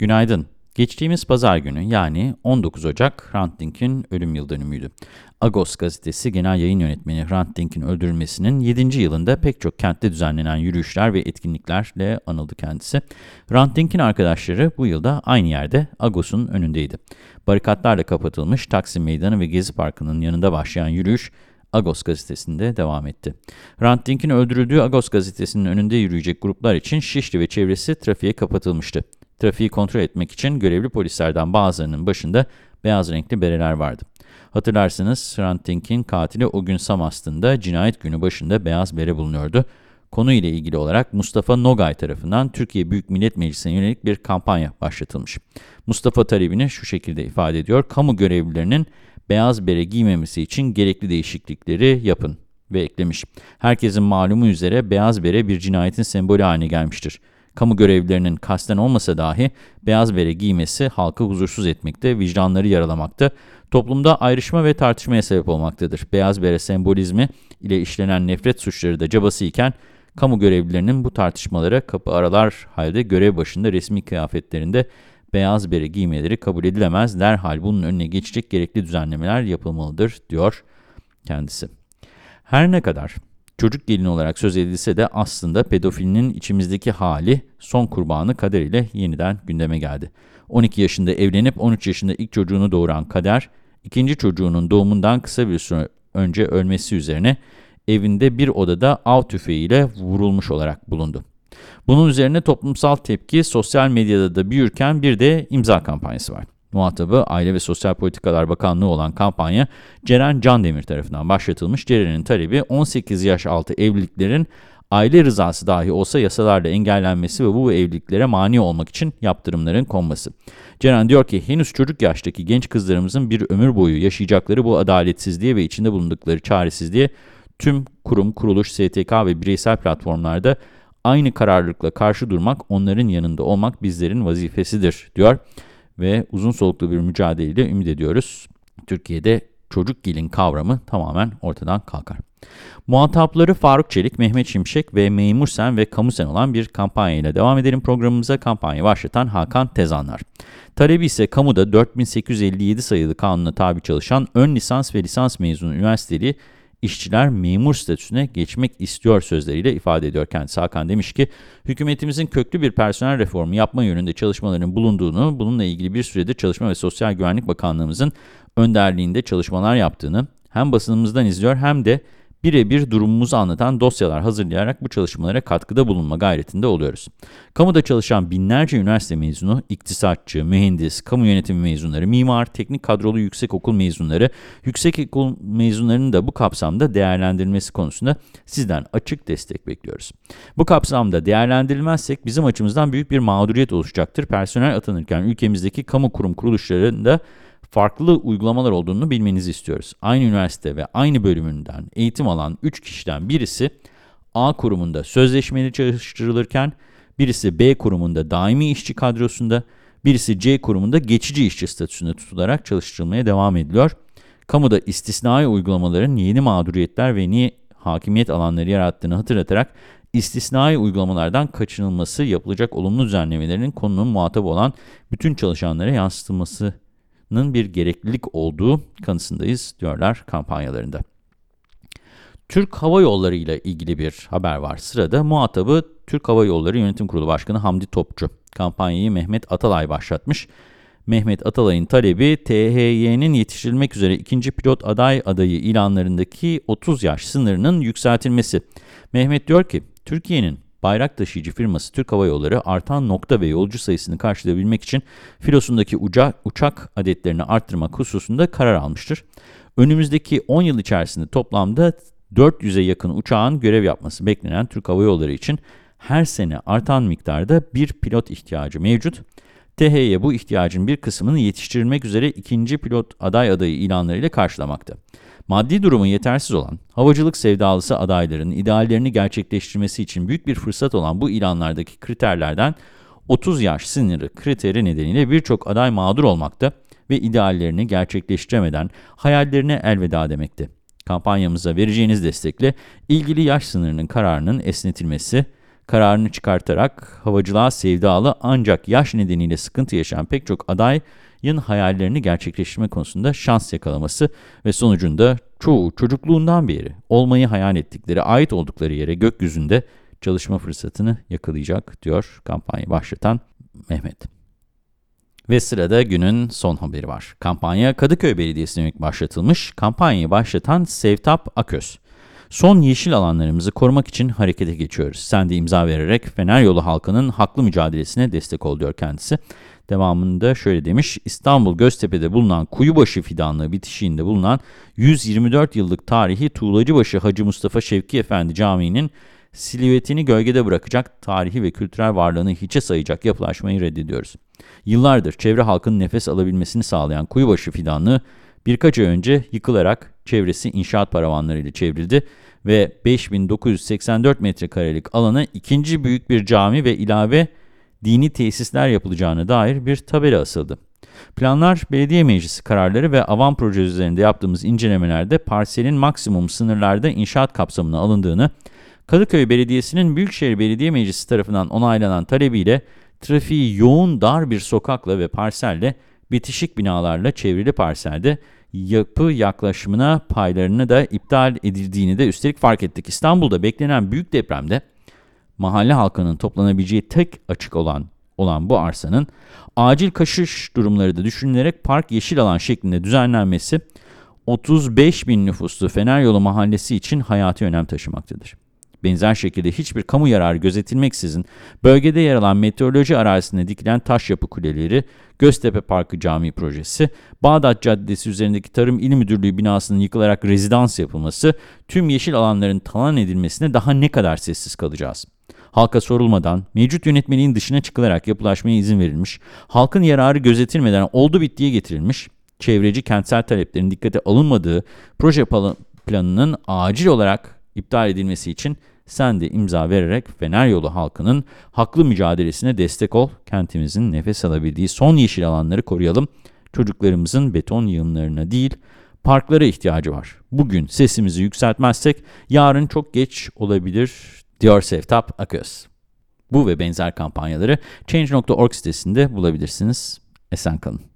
Günaydın. Geçtiğimiz pazar günü yani 19 Ocak Hrant Dink'in ölüm yıl dönümüydü. Agos gazetesi genel yayın yönetmeni Hrant Dink'in öldürülmesinin 7. yılında pek çok kentte düzenlenen yürüyüşler ve etkinliklerle anıldı kendisi. Hrant Dink'in arkadaşları bu yılda aynı yerde Agos'un önündeydi. Barikatlarla kapatılmış Taksim Meydanı ve Gezi Parkı'nın yanında başlayan yürüyüş Agos gazetesinde devam etti. Hrant Dink'in öldürüldüğü Agos gazetesinin önünde yürüyecek gruplar için Şişli ve çevresi trafiğe kapatılmıştı. Trafiği kontrol etmek için görevli polislerden bazılarının başında beyaz renkli bereler vardı. Hatırlarsınız Hrant Dink'in katili o gün Samast'ında cinayet günü başında beyaz bere bulunuyordu. Konuyla ilgili olarak Mustafa Nogay tarafından Türkiye Büyük Millet Meclisi'ne yönelik bir kampanya başlatılmış. Mustafa talebini şu şekilde ifade ediyor. Kamu görevlilerinin beyaz bere giymemesi için gerekli değişiklikleri yapın ve eklemiş. Herkesin malumu üzere beyaz bere bir cinayetin sembolü haline gelmiştir. Kamu görevlilerinin kasten olmasa dahi beyaz bere giymesi halkı huzursuz etmekte, vicdanları yaralamakta, toplumda ayrışma ve tartışmaya sebep olmaktadır. Beyaz bere sembolizmi ile işlenen nefret suçları da cabası iken, kamu görevlilerinin bu tartışmalara kapı aralar halde görev başında resmi kıyafetlerinde beyaz bere giymeleri kabul edilemez. Derhal bunun önüne geçecek gerekli düzenlemeler yapılmalıdır, diyor kendisi. Her ne kadar çocuk gelin olarak söz edilse de aslında pedofilinin içimizdeki hali son kurbanı Kader ile yeniden gündeme geldi. 12 yaşında evlenip 13 yaşında ilk çocuğunu doğuran Kader, ikinci çocuğunun doğumundan kısa bir süre önce ölmesi üzerine evinde bir odada av tüfeğiyle vurulmuş olarak bulundu. Bunun üzerine toplumsal tepki sosyal medyada da büyürken bir de imza kampanyası var. Muhatabı Aile ve Sosyal Politikalar Bakanlığı olan kampanya Ceren Candemir tarafından başlatılmış. Ceren'in talebi 18 yaş altı evliliklerin aile rızası dahi olsa yasalarla engellenmesi ve bu evliliklere mani olmak için yaptırımların konması. Ceren diyor ki henüz çocuk yaştaki genç kızlarımızın bir ömür boyu yaşayacakları bu adaletsizliğe ve içinde bulundukları çaresizliğe tüm kurum, kuruluş, STK ve bireysel platformlarda aynı kararlılıkla karşı durmak, onların yanında olmak bizlerin vazifesidir diyor. Ve uzun soluklu bir mücadeleyle ümit ediyoruz. Türkiye'de çocuk gelin kavramı tamamen ortadan kalkar. Muhatapları Faruk Çelik, Mehmet Şimşek ve Memur Sen ve Kamu Sen olan bir kampanya ile devam edelim programımıza. Kampanya başlatan Hakan Tezanlar. Talebi ise kamuda 4857 sayılı kanuna tabi çalışan ön lisans ve lisans mezunu üniversiteli işçiler memur statüsüne geçmek istiyor sözleriyle ifade ediyor kendisi. Hakan demiş ki, hükümetimizin köklü bir personel reformu yapma yönünde çalışmaların bulunduğunu, bununla ilgili bir süredir Çalışma ve Sosyal Güvenlik Bakanlığımızın önderliğinde çalışmalar yaptığını hem basınımızdan izliyor hem de birebir durumumuzu anlatan dosyalar hazırlayarak bu çalışmalara katkıda bulunma gayretinde oluyoruz. Kamuda çalışan binlerce üniversite mezunu, iktisatçı, mühendis, kamu yönetimi mezunları, mimar, teknik kadrolu yüksek okul mezunları, yüksek okul mezunlarının da bu kapsamda değerlendirilmesi konusunda sizden açık destek bekliyoruz. Bu kapsamda değerlendirilmezsek bizim açımızdan büyük bir mağduriyet oluşacaktır. Personel atanırken ülkemizdeki kamu kurum kuruluşlarında farklı uygulamalar olduğunu bilmenizi istiyoruz. Aynı üniversite ve aynı bölümünden eğitim alan 3 kişiden birisi A kurumunda sözleşmeli çalıştırılırken, birisi B kurumunda daimi işçi kadrosunda, birisi C kurumunda geçici işçi statüsünde tutularak çalıştırılmaya devam ediliyor. Kamuda istisnai uygulamaların yeni mağduriyetler ve yeni hakimiyet alanları yarattığını hatırlatarak istisnai uygulamalardan kaçınılması yapılacak olumlu düzenlemelerinin konunun muhatabı olan bütün çalışanlara yansıtılması bir gereklilik olduğu kanısındayız diyorlar kampanyalarında. Türk Hava Yolları ile ilgili bir haber var. Sırada muhatabı Türk Hava Yolları Yönetim Kurulu Başkanı Hamdi Topçu. Kampanyayı Mehmet Atalay başlatmış. Mehmet Atalay'ın talebi THY'nin yetiştirilmek üzere ikinci pilot aday adayı ilanlarındaki 30 yaş sınırının yükseltilmesi. Mehmet diyor ki Türkiye'nin bayrak taşıyıcı firması Türk Hava Yolları artan nokta ve yolcu sayısını karşılayabilmek için filosundaki uca, uçak adetlerini arttırmak hususunda karar almıştır. Önümüzdeki 10 yıl içerisinde toplamda 400'e yakın uçağın görev yapması beklenen Türk Hava Yolları için her sene artan miktarda bir pilot ihtiyacı mevcut. THY bu ihtiyacın bir kısmını yetiştirilmek üzere ikinci pilot aday adayı ilanlarıyla karşılamakta. Maddi durumu yetersiz olan, havacılık sevdalısı adayların ideallerini gerçekleştirmesi için büyük bir fırsat olan bu ilanlardaki kriterlerden 30 yaş sınırı kriteri nedeniyle birçok aday mağdur olmakta ve ideallerini gerçekleştiremeden hayallerine elveda demekte. Kampanyamıza vereceğiniz destekle ilgili yaş sınırının kararının esnetilmesi, kararını çıkartarak havacılığa sevdalı ancak yaş nedeniyle sıkıntı yaşayan pek çok adayın hayallerini gerçekleştirme konusunda şans yakalaması ve sonucunda çoğu çocukluğundan beri olmayı hayal ettikleri, ait oldukları yere gökyüzünde çalışma fırsatını yakalayacak diyor kampanyayı başlatan Mehmet. Ve sırada günün son haberi var. Kampanya Kadıköy Belediyesi'ne başlatılmış. Kampanyayı başlatan Sevtap Aköz. Son yeşil alanlarımızı korumak için harekete geçiyoruz. Sen de imza vererek Fener Yolu halkının haklı mücadelesine destek ol diyor kendisi. Devamında şöyle demiş, İstanbul Göztepe'de bulunan Kuyubaşı Fidanlığı bitişiğinde bulunan 124 yıllık tarihi Tuğlacıbaşı Hacı Mustafa Şevki Efendi Camii'nin silüetini gölgede bırakacak, tarihi ve kültürel varlığını hiçe sayacak yapılaşmayı reddediyoruz. Yıllardır çevre halkının nefes alabilmesini sağlayan Kuyubaşı Fidanlığı birkaç ay önce yıkılarak çevresi inşaat paravanlarıyla çevrildi ve 5984 metrekarelik alana ikinci büyük bir cami ve ilave dini tesisler yapılacağına dair bir tabela asıldı. Planlar, belediye meclisi kararları ve avan proje üzerinde yaptığımız incelemelerde parselin maksimum sınırlarda inşaat kapsamına alındığını, Kadıköy Belediyesi'nin Büyükşehir Belediye Meclisi tarafından onaylanan talebiyle trafiği yoğun dar bir sokakla ve parselle, bitişik binalarla çevrili parselde yapı yaklaşımına paylarını da iptal edildiğini de üstelik fark ettik. İstanbul'da beklenen büyük depremde mahalle halkının toplanabileceği tek açık olan olan bu arsanın acil kaşış durumları da düşünülerek park yeşil alan şeklinde düzenlenmesi 35 bin nüfuslu Fener Yolu Mahallesi için hayati önem taşımaktadır. Benzer şekilde hiçbir kamu yararı gözetilmeksizin bölgede yer alan meteoroloji arazisinde dikilen taş yapı kuleleri, Göztepe Parkı Camii projesi, Bağdat Caddesi üzerindeki Tarım İl Müdürlüğü binasının yıkılarak rezidans yapılması, tüm yeşil alanların talan edilmesine daha ne kadar sessiz kalacağız? Halka sorulmadan, mevcut yönetmeliğin dışına çıkılarak yapılaşmaya izin verilmiş, halkın yararı gözetilmeden oldu bittiye getirilmiş, çevreci kentsel taleplerin dikkate alınmadığı proje planının acil olarak iptal edilmesi için sen de imza vererek Fener Yolu halkının haklı mücadelesine destek ol. Kentimizin nefes alabildiği son yeşil alanları koruyalım. Çocuklarımızın beton yığınlarına değil, parklara ihtiyacı var. Bugün sesimizi yükseltmezsek yarın çok geç olabilir diyor Sevtap Aköz. Bu ve benzer kampanyaları Change.org sitesinde bulabilirsiniz. Esen kalın.